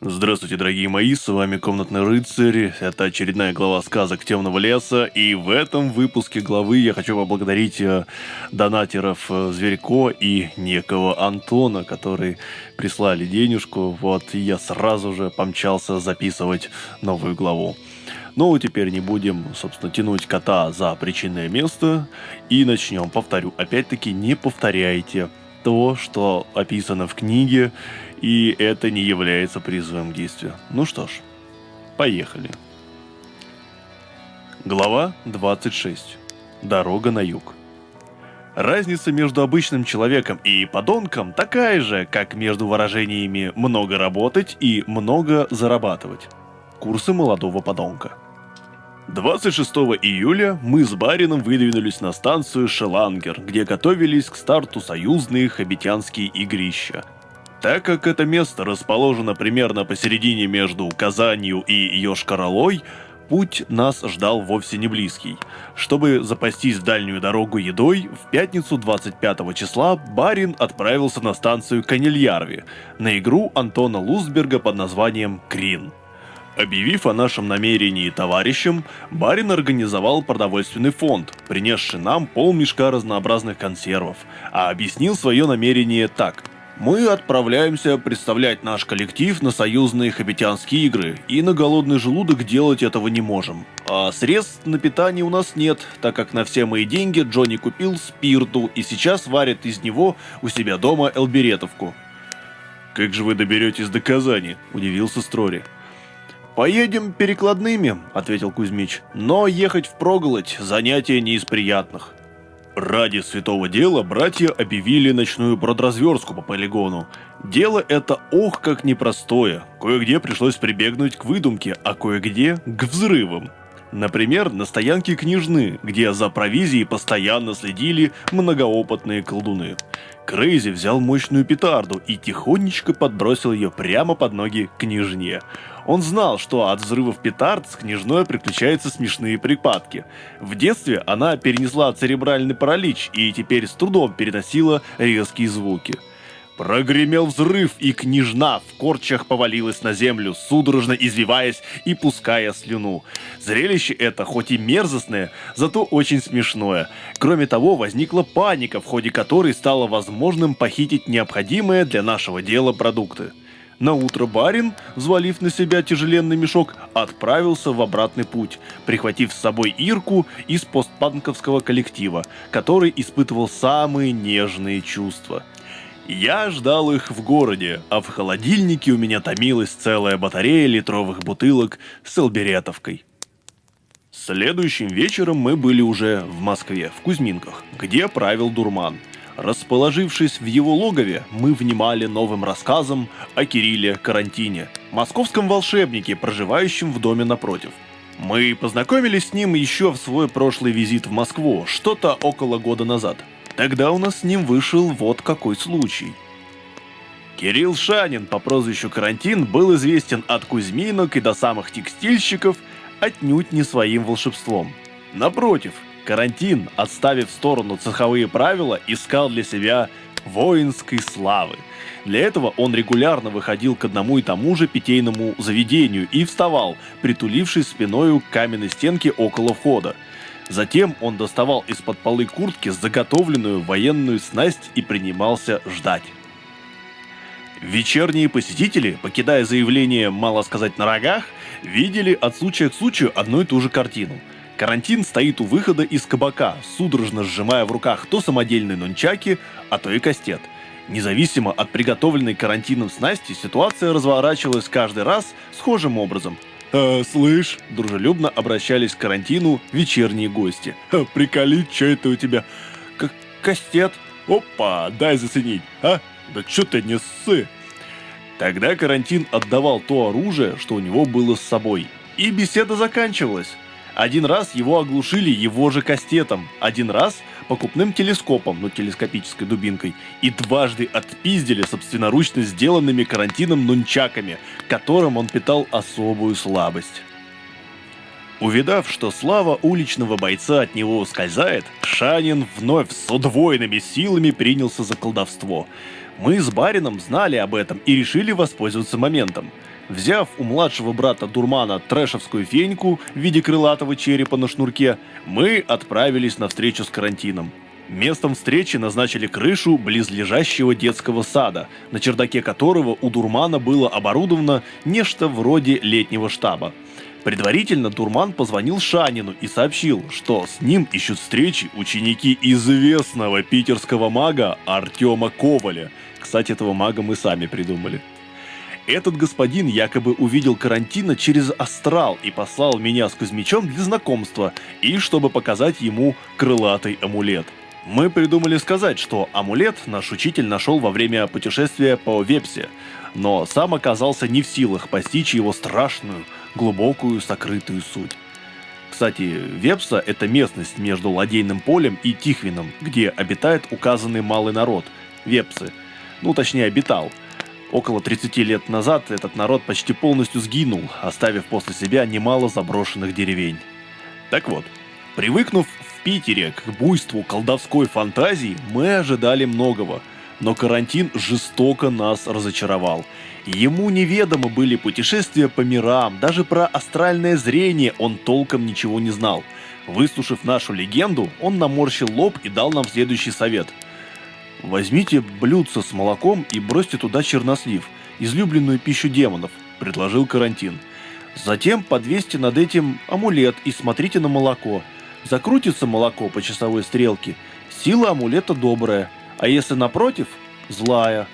Здравствуйте, дорогие мои, с вами Комнатный Рыцарь, это очередная глава сказок Темного Леса, и в этом выпуске главы я хочу поблагодарить э, донатеров э, Зверько и некого Антона, которые прислали денежку, вот, и я сразу же помчался записывать новую главу. Ну, теперь не будем, собственно, тянуть кота за причинное место. И начнем. Повторю, опять-таки не повторяйте то, что описано в книге, и это не является призывом к действию. Ну что ж, поехали. Глава 26. Дорога на юг. Разница между обычным человеком и подонком такая же, как между выражениями «много работать» и «много зарабатывать». Курсы молодого подонка. 26 июля мы с Барином выдвинулись на станцию Шелангер, где готовились к старту союзные хабитянские игрища – так как это место расположено примерно посередине между Казанью и Йошкар-Олой, путь нас ждал вовсе не близкий. Чтобы запастись дальнюю дорогу едой, в пятницу 25 числа Барин отправился на станцию Канильярви на игру Антона Лустберга под названием «Крин». Объявив о нашем намерении товарищам, барин организовал продовольственный фонд, принесший нам полмешка разнообразных консервов, а объяснил свое намерение так – мы отправляемся представлять наш коллектив на союзные хабитянские игры, и на голодный желудок делать этого не можем. А средств на питание у нас нет, так как на все мои деньги Джонни купил спирту и сейчас варит из него у себя дома элберетовку. «Как же вы доберетесь до Казани?» – удивился Строри. «Поедем перекладными», – ответил Кузьмич. «Но ехать в проголодь – занятие не из приятных». Ради святого дела братья объявили ночную продразверстку по полигону. Дело это ох как непростое. Кое-где пришлось прибегнуть к выдумке, а кое-где к взрывам. Например, на стоянке княжны, где за провизией постоянно следили многоопытные колдуны. Крейзи взял мощную петарду и тихонечко подбросил ее прямо под ноги княжне. Он знал, что от взрывов петард с княжной приключаются смешные припадки. В детстве она перенесла церебральный паралич и теперь с трудом переносила резкие звуки. Прогремел взрыв, и княжна в корчах повалилась на землю, судорожно извиваясь и пуская слюну. Зрелище это, хоть и мерзостное, зато очень смешное. Кроме того, возникла паника, в ходе которой стало возможным похитить необходимые для нашего дела продукты. На утро барин, взвалив на себя тяжеленный мешок, отправился в обратный путь, прихватив с собой Ирку из постпанковского коллектива, который испытывал самые нежные чувства. Я ждал их в городе, а в холодильнике у меня томилась целая батарея литровых бутылок с элберетовкой. Следующим вечером мы были уже в Москве, в Кузьминках, где правил дурман – Расположившись в его логове, мы внимали новым рассказам о Кирилле Карантине, московском волшебнике, проживающем в доме напротив. Мы познакомились с ним еще в свой прошлый визит в Москву, что-то около года назад. Тогда у нас с ним вышел вот какой случай. Кирилл Шанин по прозвищу Карантин был известен от кузьминок и до самых текстильщиков отнюдь не своим волшебством. Напротив – Карантин, отставив в сторону цеховые правила, искал для себя воинской славы. Для этого он регулярно выходил к одному и тому же питейному заведению и вставал, притулившись спиною к каменной стенке около входа. Затем он доставал из-под полы куртки заготовленную военную снасть и принимался ждать. Вечерние посетители, покидая заявление «мало сказать на рогах», видели от случая к случаю одну и ту же картину – Карантин стоит у выхода из кабака, судорожно сжимая в руках то самодельные нунчаки, а то и кастет. Независимо от приготовленной карантином снасти, ситуация разворачивалась каждый раз схожим образом. «Э, слышь», – дружелюбно обращались к карантину вечерние гости. «Э, «Приколить, что это у тебя?» К «Кастет». «Опа, дай заценить, а? Да что ты не ссы?» Тогда карантин отдавал то оружие, что у него было с собой. И беседа заканчивалась. Один раз его оглушили его же кастетом, один раз покупным телескопом, ну телескопической дубинкой, и дважды отпиздили собственноручно сделанными карантином нунчаками, которым он питал особую слабость. Увидав, что слава уличного бойца от него ускользает, Шанин вновь с удвоенными силами принялся за колдовство. Мы с барином знали об этом и решили воспользоваться моментом. Взяв у младшего брата Дурмана трэшевскую феньку в виде крылатого черепа на шнурке, мы отправились на встречу с карантином. Местом встречи назначили крышу близлежащего детского сада, на чердаке которого у Дурмана было оборудовано нечто вроде летнего штаба. Предварительно Дурман позвонил Шанину и сообщил, что с ним ищут встречи ученики известного питерского мага Артема Коваля. Кстати, этого мага мы сами придумали. Этот господин якобы увидел карантина через астрал и послал меня с Кузьмичом для знакомства и чтобы показать ему крылатый амулет. Мы придумали сказать, что амулет наш учитель нашел во время путешествия по Вепсе, но сам оказался не в силах постичь его страшную, глубокую, сокрытую суть. Кстати, Вепса – это местность между Ладейным полем и Тихвином, где обитает указанный малый народ – Вепсы. Ну, точнее, обитал. Около 30 лет назад этот народ почти полностью сгинул, оставив после себя немало заброшенных деревень. Так вот, привыкнув Питере к буйству колдовской фантазии мы ожидали многого, но карантин жестоко нас разочаровал. Ему неведомы были путешествия по мирам, даже про астральное зрение он толком ничего не знал. Выслушав нашу легенду, он наморщил лоб и дал нам следующий совет. «Возьмите блюдце с молоком и бросьте туда чернослив, излюбленную пищу демонов», – предложил карантин. «Затем подвесьте над этим амулет и смотрите на молоко – Закрутится молоко по часовой стрелке, сила амулета добрая, а если напротив, злая.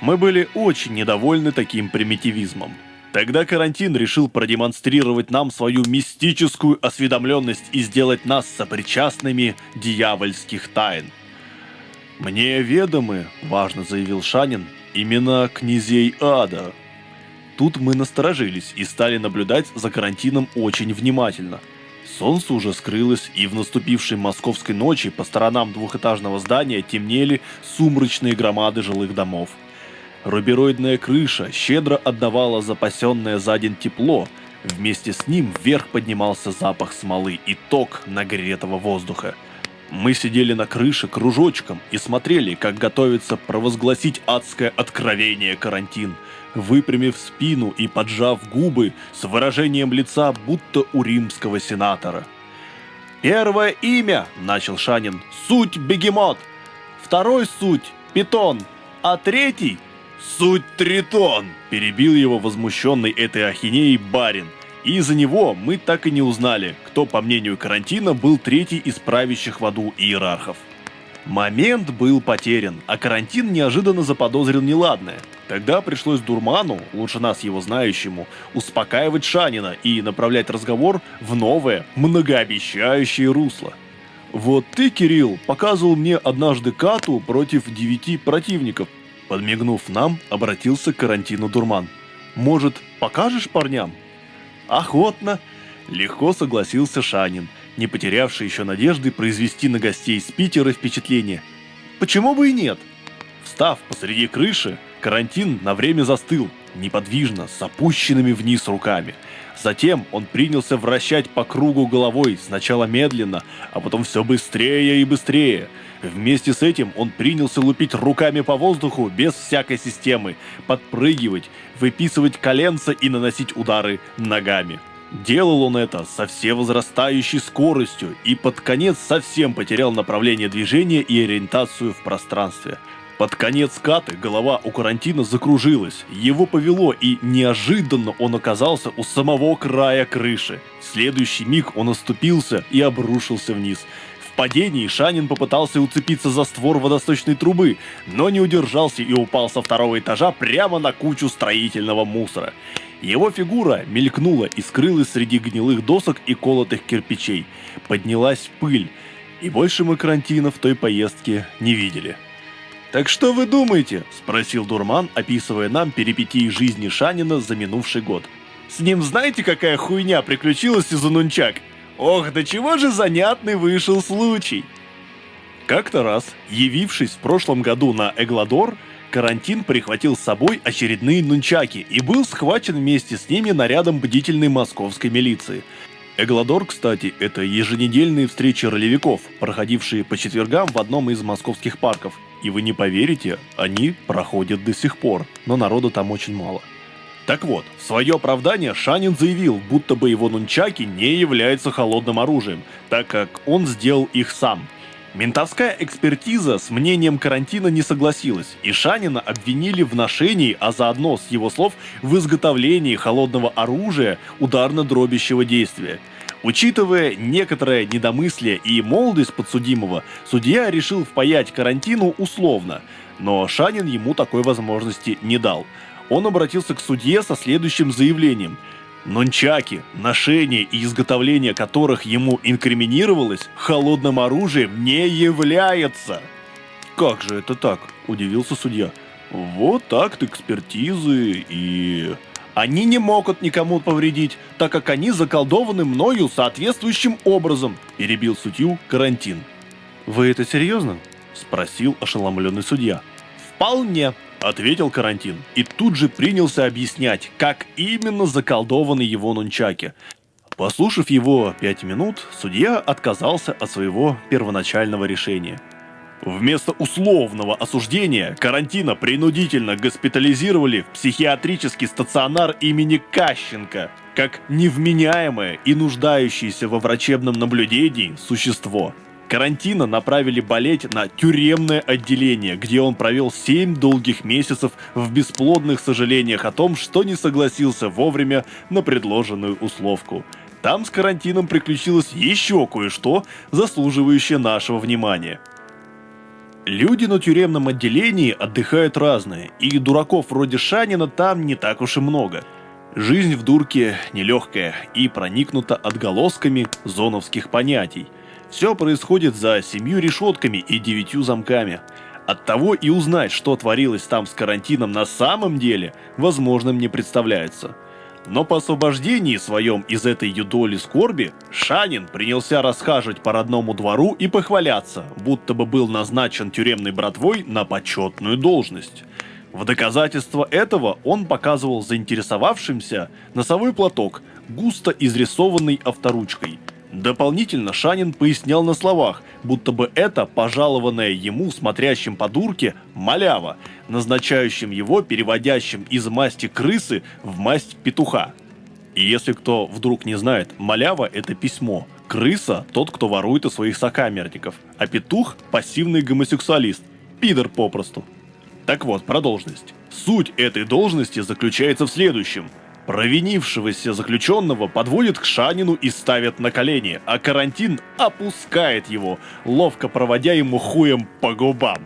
Мы были очень недовольны таким примитивизмом. Тогда карантин решил продемонстрировать нам свою мистическую осведомленность и сделать нас сопричастными дьявольских тайн. «Мне ведомы», — важно заявил Шанин, — «имена князей ада». Тут мы насторожились и стали наблюдать за карантином очень внимательно — Солнце уже скрылось, и в наступившей московской ночи по сторонам двухэтажного здания темнели сумрачные громады жилых домов. Рубероидная крыша щедро отдавала запасенное за день тепло, вместе с ним вверх поднимался запах смолы и ток нагретого воздуха. Мы сидели на крыше кружочком и смотрели, как готовится провозгласить адское откровение карантин – выпрямив спину и поджав губы с выражением лица, будто у римского сенатора. «Первое имя», — начал Шанин, — «суть бегемот, второй суть — питон, а третий — суть тритон», — перебил его возмущенный этой ахинеей барин. Из-за него мы так и не узнали, кто, по мнению карантина, был третий из правящих в аду иерархов. Момент был потерян, а карантин неожиданно заподозрил неладное. Тогда пришлось Дурману, лучше нас его знающему, успокаивать Шанина и направлять разговор в новое, многообещающее русло. Вот ты, Кирилл, показывал мне однажды кату против девяти противников. Подмигнув нам, обратился к карантину Дурман. Может, покажешь парням? Охотно. Легко согласился Шанин не потерявший еще надежды произвести на гостей из Питера впечатление. Почему бы и нет? Встав посреди крыши, карантин на время застыл, неподвижно, с опущенными вниз руками. Затем он принялся вращать по кругу головой, сначала медленно, а потом все быстрее и быстрее. Вместе с этим он принялся лупить руками по воздуху без всякой системы, подпрыгивать, выписывать коленца и наносить удары ногами. Делал он это со всевозрастающей скоростью и под конец совсем потерял направление движения и ориентацию в пространстве. Под конец каты голова у карантина закружилась, его повело и неожиданно он оказался у самого края крыши. В следующий миг он оступился и обрушился вниз. В падении Шанин попытался уцепиться за створ водосточной трубы, но не удержался и упал со второго этажа прямо на кучу строительного мусора. Его фигура мелькнула и скрылась среди гнилых досок и колотых кирпичей. Поднялась пыль, и больше мы карантина в той поездке не видели. «Так что вы думаете?» – спросил Дурман, описывая нам перипетии жизни Шанина за минувший год. «С ним знаете, какая хуйня приключилась из-за нунчак? Ох, да чего же занятный вышел случай!» Как-то раз, явившись в прошлом году на Эгладор, Карантин прихватил с собой очередные нунчаки и был схвачен вместе с ними нарядом бдительной московской милиции. Эгладор, кстати, это еженедельные встречи ролевиков, проходившие по четвергам в одном из московских парков. И вы не поверите, они проходят до сих пор, но народа там очень мало. Так вот, в свое оправдание Шанин заявил, будто бы его нунчаки не являются холодным оружием, так как он сделал их сам. Ментовская экспертиза с мнением карантина не согласилась, и Шанина обвинили в ношении, а заодно с его слов в изготовлении холодного оружия ударно-дробящего действия. Учитывая некоторое недомыслие и молодость подсудимого, судья решил впаять карантину условно, но Шанин ему такой возможности не дал – он обратился к судье со следующим заявлением. Нончаки, ношение и изготовление которых ему инкриминировалось, холодным оружием не является. «Как же это так?» – удивился судья. «Вот акт экспертизы и...» Они не могут никому повредить, так как они заколдованы мною соответствующим образом», – перебил судью карантин. «Вы это серьезно?» – спросил ошеломленный судья. «Вполне», ответил карантин и тут же принялся объяснять, как именно заколдованы его нунчаки. Послушав его пять минут, судья отказался от своего первоначального решения. Вместо условного осуждения карантина принудительно госпитализировали в психиатрический стационар имени Кащенко, как невменяемое и нуждающееся во врачебном наблюдении существо – Карантина направили болеть на тюремное отделение, где он провел 7 долгих месяцев в бесплодных сожалениях о том, что не согласился вовремя на предложенную условку. Там с карантином приключилось еще кое-что, заслуживающее нашего внимания. Люди на тюремном отделении отдыхают разные, и дураков вроде Шанина там не так уж и много. Жизнь в дурке нелегкая и проникнута отголосками зоновских понятий – все происходит за семью решетками и девятью замками. Оттого и узнать, что творилось там с карантином на самом деле, возможным не представляется. Но по освобождении своем из этой юдоли скорби, Шанин принялся расхаживать по родному двору и похваляться, будто бы был назначен тюремной братвой на почетную должность. В доказательство этого он показывал заинтересовавшимся носовой платок, густо изрисованный авторучкой – Дополнительно Шанин пояснял на словах, будто бы это пожалованное ему смотрящим по дурке малява, назначающим его переводящим из масти крысы в масть петуха. И если кто вдруг не знает, малява – это письмо, крыса – тот, кто ворует у своих сокамерников, а петух – пассивный гомосексуалист, пидор попросту. Так вот, про должность. Суть этой должности заключается в следующем – Провинившегося заключенного подводят к Шанину и ставят на колени, а карантин опускает его, ловко проводя ему хуем по губам.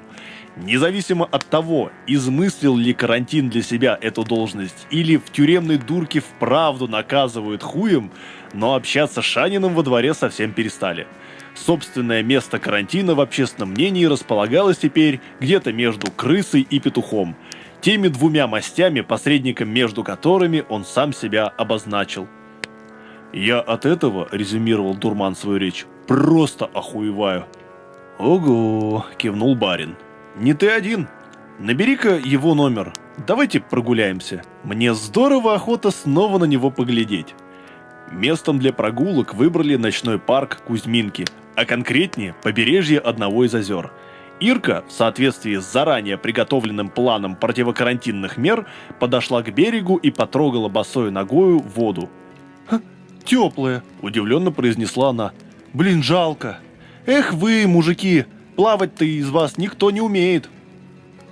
Независимо от того, измыслил ли карантин для себя эту должность или в тюремной дурке вправду наказывают хуем, но общаться с Шанином во дворе совсем перестали. Собственное место карантина в общественном мнении располагалось теперь где-то между крысой и петухом – теми двумя мастями, посредником между которыми он сам себя обозначил. Я от этого, резюмировал Дурман свою речь, просто охуеваю. Ого, кивнул барин. Не ты один. Набери-ка его номер. Давайте прогуляемся. Мне здорово охота снова на него поглядеть. Местом для прогулок выбрали ночной парк Кузьминки, а конкретнее побережье одного из озер – Ирка, в соответствии с заранее приготовленным планом противокарантинных мер, подошла к берегу и потрогала босой ногою воду. «Теплая», – удивленно произнесла она. «Блин, жалко. Эх вы, мужики, плавать-то из вас никто не умеет».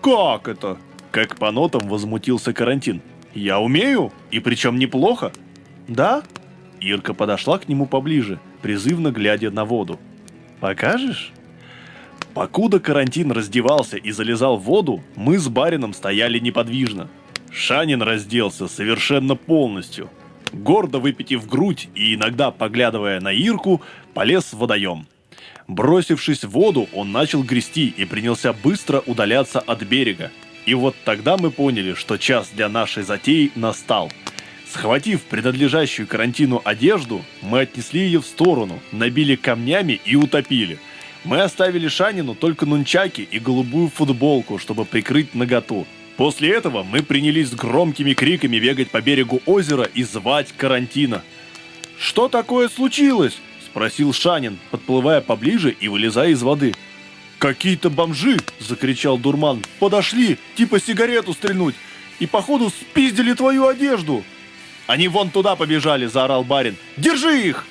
«Как это?» – как по нотам возмутился карантин. «Я умею, и причем неплохо». «Да?» Ирка подошла к нему поближе, призывно глядя на воду. «Покажешь?» Покуда карантин раздевался и залезал в воду, мы с барином стояли неподвижно. Шанин разделся совершенно полностью. Гордо выпитив грудь и иногда поглядывая на Ирку, полез в водоем. Бросившись в воду, он начал грести и принялся быстро удаляться от берега. И вот тогда мы поняли, что час для нашей затеи настал. Схватив принадлежащую карантину одежду, мы отнесли ее в сторону, набили камнями и утопили – мы оставили Шанину только нунчаки и голубую футболку, чтобы прикрыть наготу. После этого мы принялись с громкими криками бегать по берегу озера и звать карантина. «Что такое случилось?» – спросил Шанин, подплывая поближе и вылезая из воды. «Какие-то бомжи!» – закричал дурман. «Подошли, типа сигарету стрельнуть, и походу спиздили твою одежду!» «Они вон туда побежали!» – заорал барин. «Держи их!»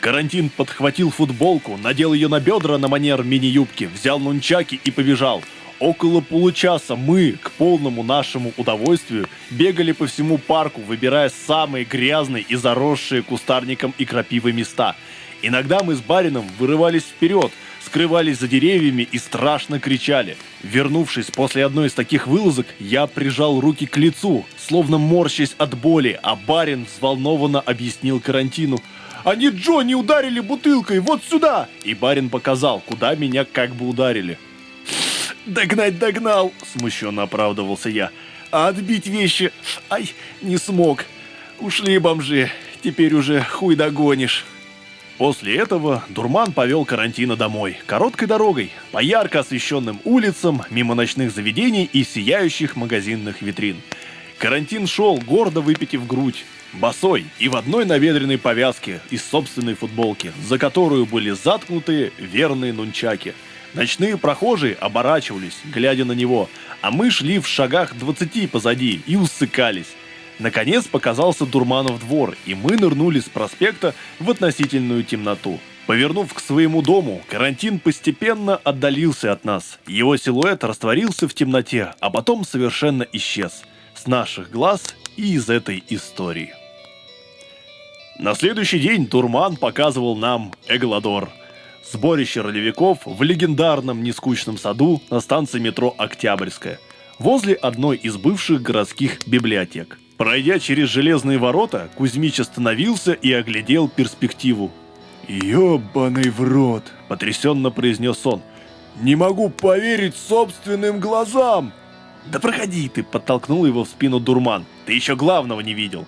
Карантин подхватил футболку, надел ее на бедра на манер мини-юбки, взял нунчаки и побежал. Около получаса мы, к полному нашему удовольствию, бегали по всему парку, выбирая самые грязные и заросшие кустарником и крапивой места. Иногда мы с барином вырывались вперед, скрывались за деревьями и страшно кричали. Вернувшись после одной из таких вылазок, я прижал руки к лицу, словно морщась от боли, а барин взволнованно объяснил карантину. «Они Джонни ударили бутылкой, вот сюда!» И барин показал, куда меня как бы ударили. «Догнать догнал!» – смущенно оправдывался я. «А отбить вещи? Ай, не смог. Ушли бомжи, теперь уже хуй догонишь». После этого Дурман повел карантина домой, короткой дорогой, по ярко освещенным улицам, мимо ночных заведений и сияющих магазинных витрин. Карантин шел, гордо выпитив грудь, босой и в одной наведренной повязке из собственной футболки, за которую были заткнуты верные нунчаки – Ночные прохожие оборачивались, глядя на него, а мы шли в шагах 20 позади и усыкались. Наконец показался Дурманов двор, и мы нырнули с проспекта в относительную темноту. Повернув к своему дому, карантин постепенно отдалился от нас. Его силуэт растворился в темноте, а потом совершенно исчез. С наших глаз и из этой истории. На следующий день Дурман показывал нам Эглодор – Сборище ролевиков в легендарном нескучном саду на станции метро Октябрьская, возле одной из бывших городских библиотек. Пройдя через железные ворота, Кузьмич остановился и оглядел перспективу. «Ебаный в рот!» – потрясенно произнес он. «Не могу поверить собственным глазам!» «Да проходи ты!» – подтолкнул его в спину дурман. «Ты еще главного не видел!»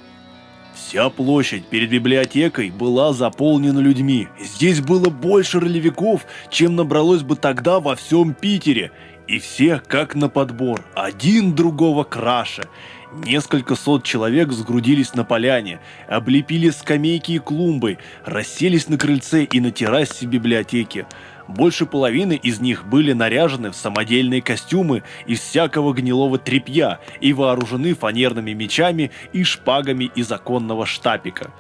Вся площадь перед библиотекой была заполнена людьми. Здесь было больше ролевиков, чем набралось бы тогда во всем Питере. И все как на подбор, один другого краше. Несколько сот человек сгрудились на поляне, облепили скамейки и клумбы, расселись на крыльце и на террасе библиотеки. Больше половины из них были наряжены в самодельные костюмы из всякого гнилого тряпья и вооружены фанерными мечами и шпагами из законного штапика.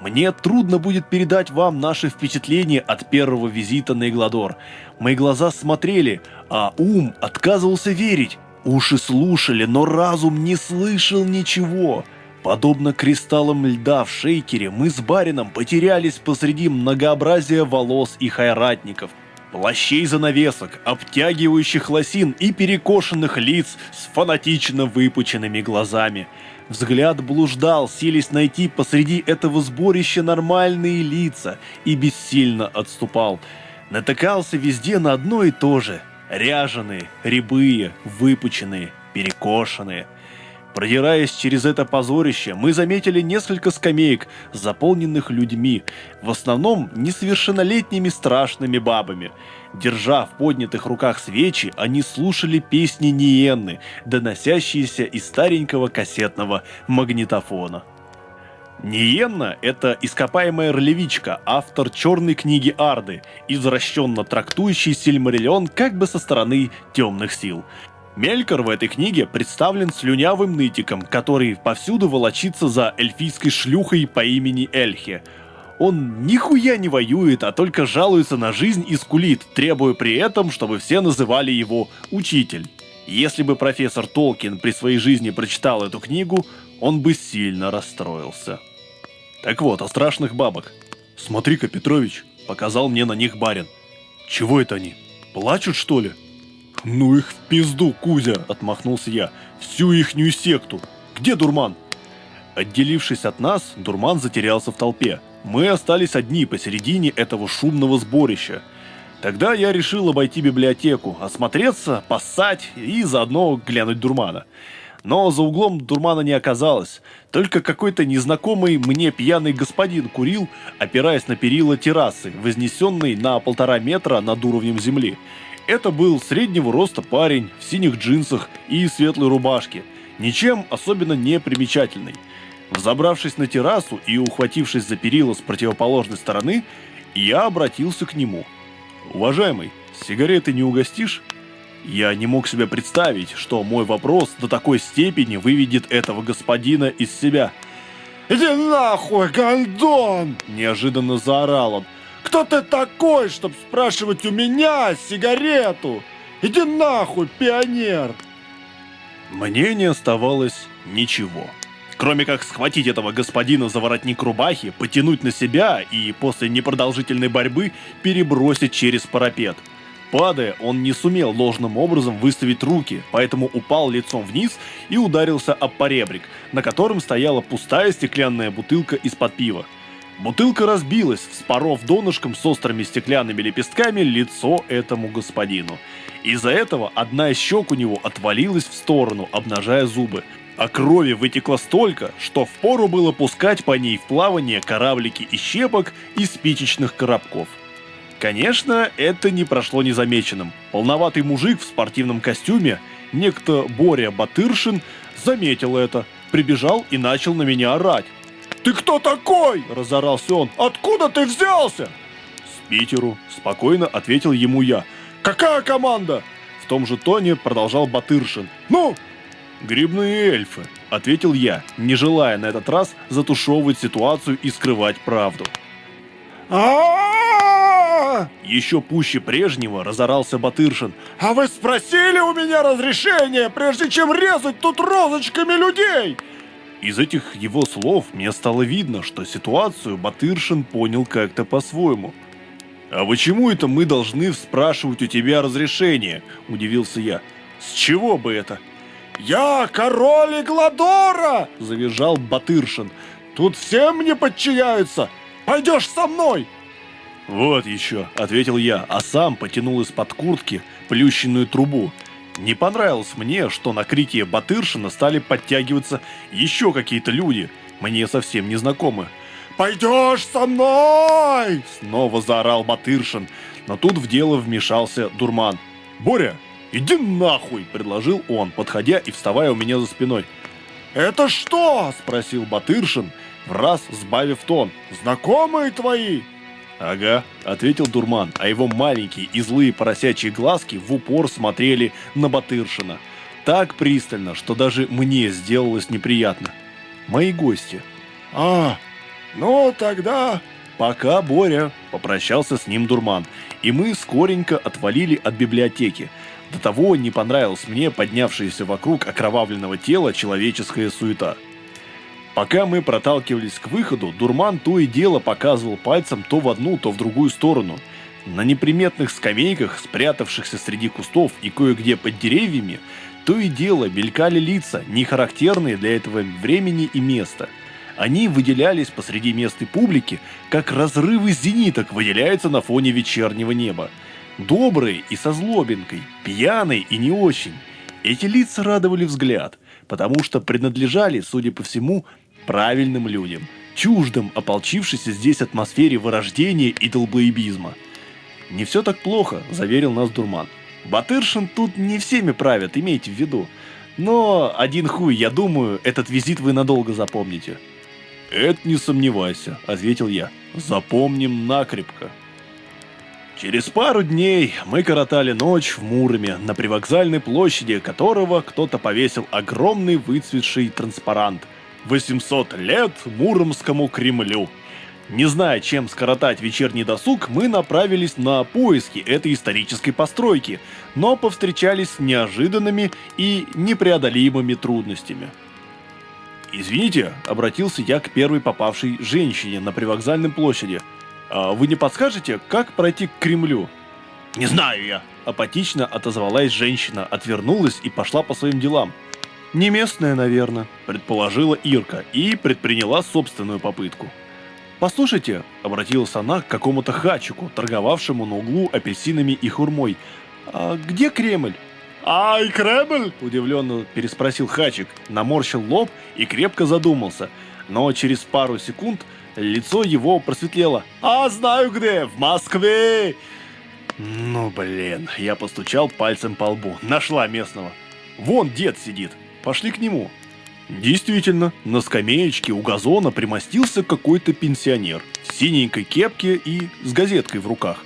Мне трудно будет передать вам наши впечатления от первого визита на Игладор. Мои глаза смотрели, а ум отказывался верить. Уши слушали, но разум не слышал ничего. Подобно кристаллам льда в шейкере, мы с барином потерялись посреди многообразия волос и хайратников – плащей занавесок, обтягивающих лосин и перекошенных лиц с фанатично выпученными глазами. Взгляд блуждал, сились найти посреди этого сборища нормальные лица и бессильно отступал. Натыкался везде на одно и то же. Ряженые, рябые, выпученные, перекошенные – Продираясь через это позорище, мы заметили несколько скамеек, заполненных людьми, в основном несовершеннолетними страшными бабами. Держа в поднятых руках свечи, они слушали песни Ниенны, доносящиеся из старенького кассетного магнитофона. Ниенна – это ископаемая ролевичка, автор черной книги Арды, извращенно трактующий Сильмариллион как бы со стороны темных сил – Мелькор в этой книге представлен слюнявым нытиком, который повсюду волочится за эльфийской шлюхой по имени Эльхе. Он нихуя не воюет, а только жалуется на жизнь и скулит, требуя при этом, чтобы все называли его «учитель». Если бы профессор Толкин при своей жизни прочитал эту книгу, он бы сильно расстроился. Так вот, о страшных бабок. «Смотри-ка, Петрович», — показал мне на них барин. «Чего это они? Плачут, что ли?» «Ну их в пизду, Кузя!» – отмахнулся я. «Всю ихнюю секту! Где Дурман?» Отделившись от нас, Дурман затерялся в толпе. Мы остались одни посередине этого шумного сборища. Тогда я решил обойти библиотеку, осмотреться, поссать и заодно глянуть Дурмана. Но за углом Дурмана не оказалось. Только какой-то незнакомый мне пьяный господин курил, опираясь на перила террасы, вознесенной на полтора метра над уровнем земли. Это был среднего роста парень в синих джинсах и светлой рубашке, ничем особенно не примечательный. Взобравшись на террасу и ухватившись за перила с противоположной стороны, я обратился к нему. «Уважаемый, сигареты не угостишь?» Я не мог себе представить, что мой вопрос до такой степени выведет этого господина из себя. «Иди нахуй, гондон!» – неожиданно заорал он. «Кто ты такой, чтобы спрашивать у меня сигарету? Иди нахуй, пионер!» Мне не оставалось ничего. Кроме как схватить этого господина за воротник рубахи, потянуть на себя и после непродолжительной борьбы перебросить через парапет – Падая, он не сумел ложным образом выставить руки, поэтому упал лицом вниз и ударился об поребрик, на котором стояла пустая стеклянная бутылка из-под пива. Бутылка разбилась, вспоров донышком с острыми стеклянными лепестками лицо этому господину. Из-за этого одна из щек у него отвалилась в сторону, обнажая зубы. А крови вытекло столько, что впору было пускать по ней в плавание кораблики и щепок из спичечных коробков. Конечно, это не прошло незамеченным. Полноватый мужик в спортивном костюме, некто Боря Батыршин, заметил это, прибежал и начал на меня орать. «Ты кто такой?» – разорался он. «Откуда ты взялся?» «С Питеру», – спокойно ответил ему я. «Какая команда?» В том же тоне продолжал Батыршин. «Ну?» «Грибные эльфы», – ответил я, не желая на этот раз затушевывать ситуацию и скрывать правду. а Еще пуще прежнего разорался Батыршин. «А вы спросили у меня разрешение, прежде чем резать тут розочками людей?» Из этих его слов мне стало видно, что ситуацию Батыршин понял как-то по-своему. «А почему это мы должны спрашивать у тебя разрешение?» – удивился я. «С чего бы это?» «Я король Игладора!» – завизжал Батыршин. «Тут все мне подчиняются! Пойдешь со мной!» «Вот еще», — ответил я, а сам потянул из-под куртки плющенную трубу. Не понравилось мне, что на крики Батыршина стали подтягиваться еще какие-то люди, мне совсем незнакомы. «Пойдешь со мной!» Снова заорал Батыршин, но тут в дело вмешался Дурман. «Боря, иди нахуй!» – предложил он, подходя и вставая у меня за спиной. «Это что?» – спросил Батыршин, в раз сбавив тон. «Знакомые твои?» «Ага», — ответил Дурман, а его маленькие и злые поросячьи глазки в упор смотрели на Батыршина. Так пристально, что даже мне сделалось неприятно. Мои гости. «А, ну тогда...» «Пока, Боря», — попрощался с ним Дурман, и мы скоренько отвалили от библиотеки. До того не понравилась мне поднявшаяся вокруг окровавленного тела человеческая суета. Пока мы проталкивались к выходу, дурман то и дело показывал пальцем то в одну, то в другую сторону. На неприметных скамейках, спрятавшихся среди кустов и кое-где под деревьями, то и дело мелькали лица, не характерные для этого времени и места. Они выделялись посреди местной публики, как разрывы зениток выделяются на фоне вечернего неба. Добрые и со злобинкой, пьяные и не очень. Эти лица радовали взгляд, потому что принадлежали, судя по всему, правильным людям, чуждым ополчившейся здесь атмосфере вырождения и долбоебизма. «Не все так плохо», – заверил нас Дурман. «Батыршин тут не всеми правят, имейте в виду. Но один хуй, я думаю, этот визит вы надолго запомните». «Это не сомневайся», – ответил я. «Запомним накрепко». Через пару дней мы коротали ночь в Муроме, на привокзальной площади которого кто-то повесил огромный выцветший транспарант – 800 лет Муромскому Кремлю. Не зная, чем скоротать вечерний досуг, мы направились на поиски этой исторической постройки, но повстречались с неожиданными и непреодолимыми трудностями. «Извините», — обратился я к первой попавшей женщине на привокзальной площади. «А вы не подскажете, как пройти к Кремлю?» «Не знаю я», — апатично отозвалась женщина, отвернулась и пошла по своим делам. «Не местная, наверное», – предположила Ирка и предприняла собственную попытку. «Послушайте», – обратилась она к какому-то хачику, торговавшему на углу апельсинами и хурмой. «А где Кремль?» «Ай, Кремль?» – удивленно переспросил хачик, наморщил лоб и крепко задумался. Но через пару секунд лицо его просветлело. «А, знаю где! В Москве!» «Ну, блин!» – я постучал пальцем по лбу. «Нашла местного!» «Вон дед сидит!» Пошли к нему. Действительно, на скамеечке у газона примостился какой-то пенсионер в синенькой кепке и с газеткой в руках.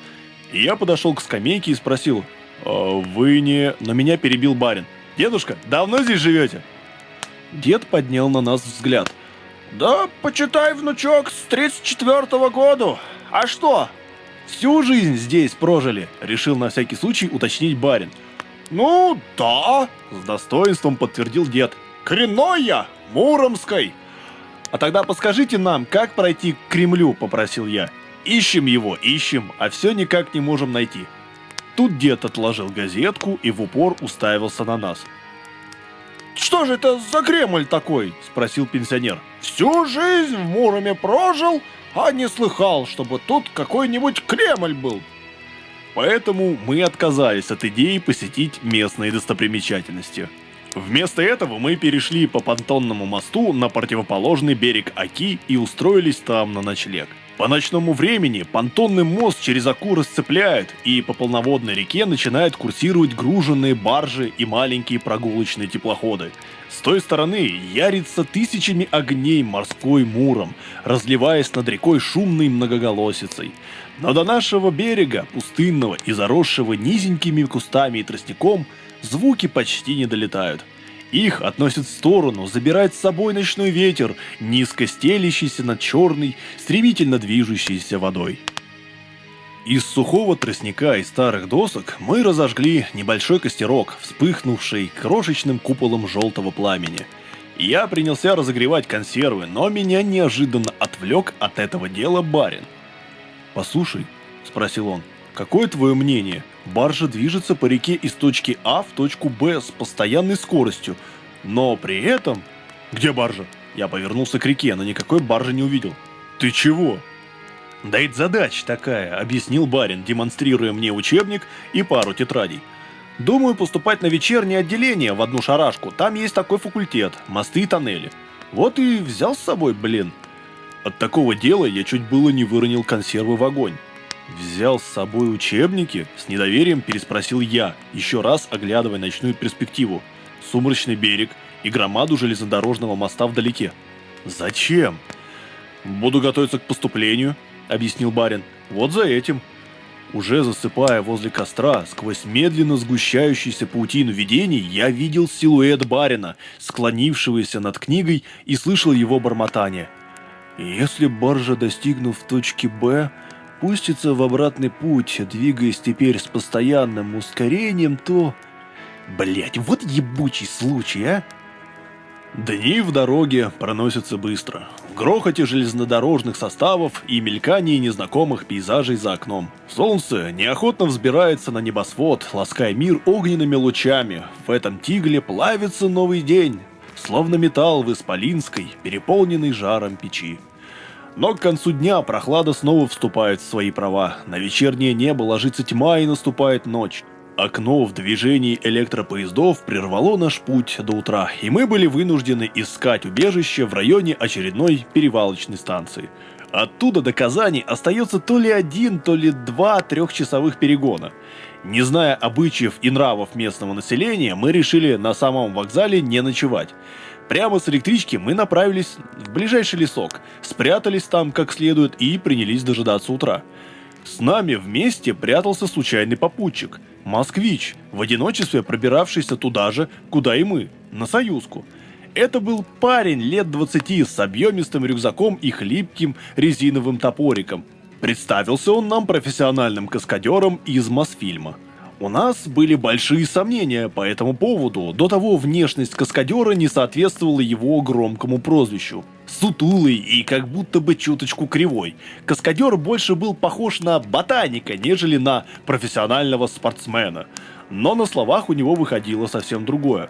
И я подошел к скамейке и спросил, «А «Вы не...» Но меня перебил барин. «Дедушка, давно здесь живете?» Дед поднял на нас взгляд. «Да, почитай, внучок, с 34-го года. А что?» «Всю жизнь здесь прожили», — решил на всякий случай уточнить барин. «Ну, да», — с достоинством подтвердил дед. «Коренной я, Муромской». «А тогда подскажите нам, как пройти к Кремлю?» – попросил я. «Ищем его, ищем, а все никак не можем найти». Тут дед отложил газетку и в упор уставился на нас. «Что же это за Кремль такой?» – спросил пенсионер. «Всю жизнь в Муроме прожил, а не слыхал, чтобы тут какой-нибудь Кремль был». Поэтому мы отказались от идеи посетить местные достопримечательности. Вместо этого мы перешли по понтонному мосту на противоположный берег Аки и устроились там на ночлег. По ночному времени понтонный мост через Аку расцепляют, и по полноводной реке начинают курсировать груженные баржи и маленькие прогулочные теплоходы. С той стороны ярится тысячами огней морской муром, разливаясь над рекой шумной многоголосицей. Но до нашего берега, пустынного и заросшего низенькими кустами и тростником, звуки почти не долетают. Их относят в сторону, забирает с собой ночной ветер, низко стелящийся над черной, стремительно движущейся водой. Из сухого тростника и старых досок мы разожгли небольшой костерок, вспыхнувший крошечным куполом желтого пламени. Я принялся разогревать консервы, но меня неожиданно отвлек от этого дела барин. «Послушай», — спросил он, — «какое твое мнение? Баржа движется по реке из точки А в точку Б с постоянной скоростью, но при этом... Где баржа? Я повернулся к реке, но никакой баржи не увидел. Ты чего? Да это задача такая, объяснил барин, демонстрируя мне учебник и пару тетрадей. Думаю поступать на вечернее отделение в одну шарашку. Там есть такой факультет, мосты и тоннели. Вот и взял с собой, блин. От такого дела я чуть было не выронил консервы в огонь. «Взял с собой учебники?» – с недоверием переспросил я, еще раз оглядывая ночную перспективу. Сумрачный берег и громаду железнодорожного моста вдалеке. «Зачем?» «Буду готовиться к поступлению», – объяснил барин. «Вот за этим». Уже засыпая возле костра, сквозь медленно сгущающуюся паутину видений, я видел силуэт барина, склонившегося над книгой, и слышал его бормотание. «Если баржа, достигнув точки «Б», пустится в обратный путь, двигаясь теперь с постоянным ускорением, то... Блять, вот ебучий случай, а! Дни в дороге проносятся быстро. В грохоте железнодорожных составов и мелькании незнакомых пейзажей за окном. Солнце неохотно взбирается на небосвод, лаская мир огненными лучами. В этом тигле плавится новый день, словно металл в исполинской, переполненный жаром печи. Но к концу дня прохлада снова вступает в свои права. На вечернее небо ложится тьма и наступает ночь. Окно в движении электропоездов прервало наш путь до утра, и мы были вынуждены искать убежище в районе очередной перевалочной станции. Оттуда до Казани остается то ли один, то ли два трехчасовых перегона. Не зная обычаев и нравов местного населения, мы решили на самом вокзале не ночевать. Прямо с электрички мы направились в ближайший лесок, спрятались там как следует и принялись дожидаться утра. С нами вместе прятался случайный попутчик, москвич, в одиночестве пробиравшийся туда же, куда и мы, на Союзку. Это был парень лет 20 с объемистым рюкзаком и хлипким резиновым топориком. Представился он нам профессиональным каскадером из Мосфильма. У нас были большие сомнения по этому поводу, до того внешность каскадера не соответствовала его громкому прозвищу. Сутулый и как будто бы чуточку кривой, каскадер больше был похож на ботаника, нежели на профессионального спортсмена. Но на словах у него выходило совсем другое.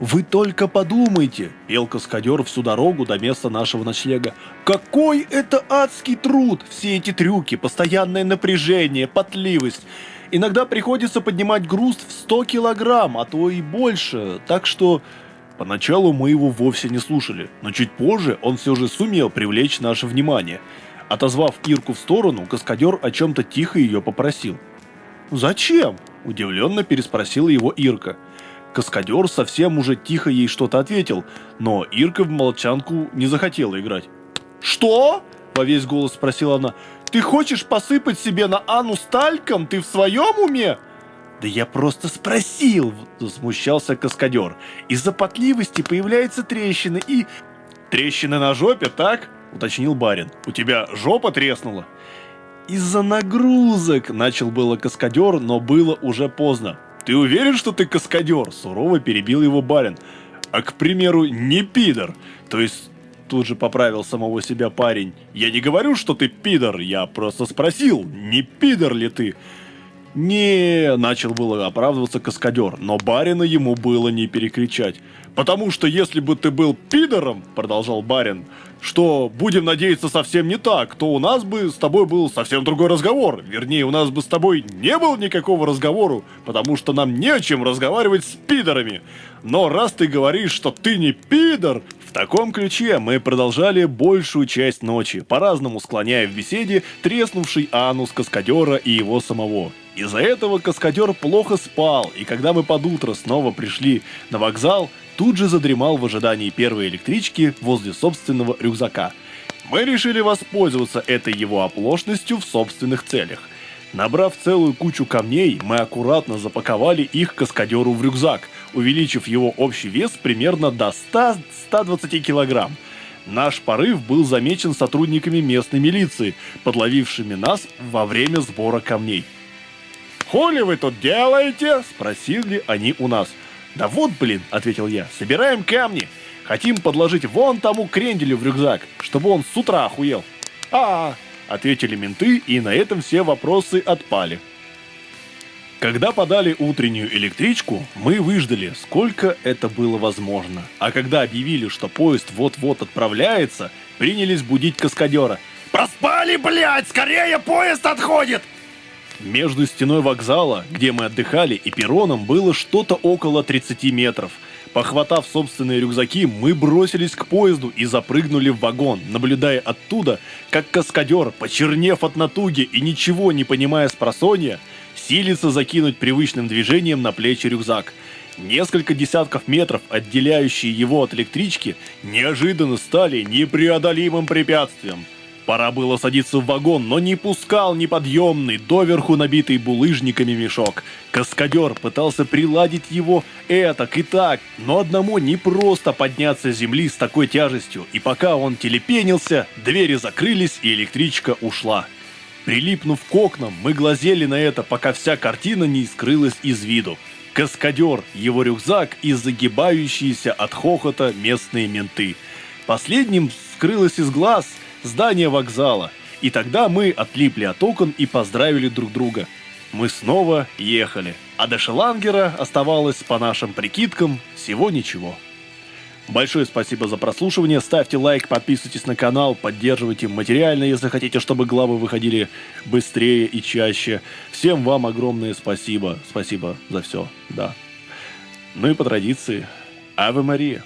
«Вы только подумайте!» – пел каскадер всю дорогу до места нашего ночлега. «Какой это адский труд! Все эти трюки, постоянное напряжение, потливость!» Иногда приходится поднимать груз в 100 килограмм, а то и больше, так что... Поначалу мы его вовсе не слушали, но чуть позже он все же сумел привлечь наше внимание. Отозвав Ирку в сторону, каскадер о чем-то тихо ее попросил. «Зачем?» – удивленно переспросила его Ирка. Каскадер совсем уже тихо ей что-то ответил, но Ирка в молчанку не захотела играть. «Что?» – во весь голос спросила она. Ты хочешь посыпать себе на Анну стальком? Ты в своем уме? Да я просто спросил, засмущался каскадер. Из-за потливости появляются трещины и... Трещины на жопе, так? Уточнил барин. У тебя жопа треснула? Из-за нагрузок, начал было каскадер, но было уже поздно. Ты уверен, что ты каскадер? Сурово перебил его барин. А, к примеру, не пидор. То есть Тут же поправил самого себя парень. «Я не говорю, что ты пидор, я просто спросил, не пидор ли ты?» «Не...» – начал было оправдываться каскадер, но барина ему было не перекричать. «Потому что если бы ты был пидором, – продолжал барин, – что, будем надеяться, совсем не так, то у нас бы с тобой был совсем другой разговор. Вернее, у нас бы с тобой не было никакого разговора, потому что нам не о чем разговаривать с пидорами. Но раз ты говоришь, что ты не пидор, в таком ключе мы продолжали большую часть ночи, по-разному склоняя в беседе треснувший анус каскадера и его самого. Из-за этого каскадер плохо спал, и когда мы под утро снова пришли на вокзал, тут же задремал в ожидании первой электрички возле собственного рюкзака. Мы решили воспользоваться этой его оплошностью в собственных целях. Набрав целую кучу камней, мы аккуратно запаковали их каскадеру в рюкзак, увеличив его общий вес примерно до 100-120 килограмм. Наш порыв был замечен сотрудниками местной милиции, подловившими нас во время сбора камней. «Хули вы тут делаете?» – спросили они у нас. «Да вот, блин», – ответил я, – «собираем камни. Хотим подложить вон тому кренделю в рюкзак, чтобы он с утра охуел». «А, – ответили менты, и на этом все вопросы отпали. Когда подали утреннюю электричку, мы выждали, сколько это было возможно. А когда объявили, что поезд вот-вот отправляется, принялись будить каскадера. «Проспали, блядь! Скорее поезд отходит!» Между стеной вокзала, где мы отдыхали, и перроном было что-то около 30 метров. Похватав собственные рюкзаки, мы бросились к поезду и запрыгнули в вагон, наблюдая оттуда, как каскадер, почернев от натуги и ничего не понимая с просонья, силится закинуть привычным движением на плечи рюкзак. Несколько десятков метров, отделяющие его от электрички, неожиданно стали непреодолимым препятствием – Пора было садиться в вагон, но не пускал неподъемный, доверху набитый булыжниками мешок. Каскадер пытался приладить его этак и так, но одному не просто подняться с земли с такой тяжестью, и пока он телепенился, двери закрылись и электричка ушла. Прилипнув к окнам, мы глазели на это, пока вся картина не скрылась из виду. Каскадер, его рюкзак и загибающиеся от хохота местные менты. Последним скрылось из глаз – здание вокзала. И тогда мы отлипли от окон и поздравили друг друга. Мы снова ехали, а до Шелангера оставалось, по нашим прикидкам, всего ничего. Большое спасибо за прослушивание, ставьте лайк, подписывайтесь на канал, поддерживайте материально, если хотите, чтобы главы выходили быстрее и чаще. Всем вам огромное спасибо, спасибо за все, да. Ну и по традиции, Аве Мария.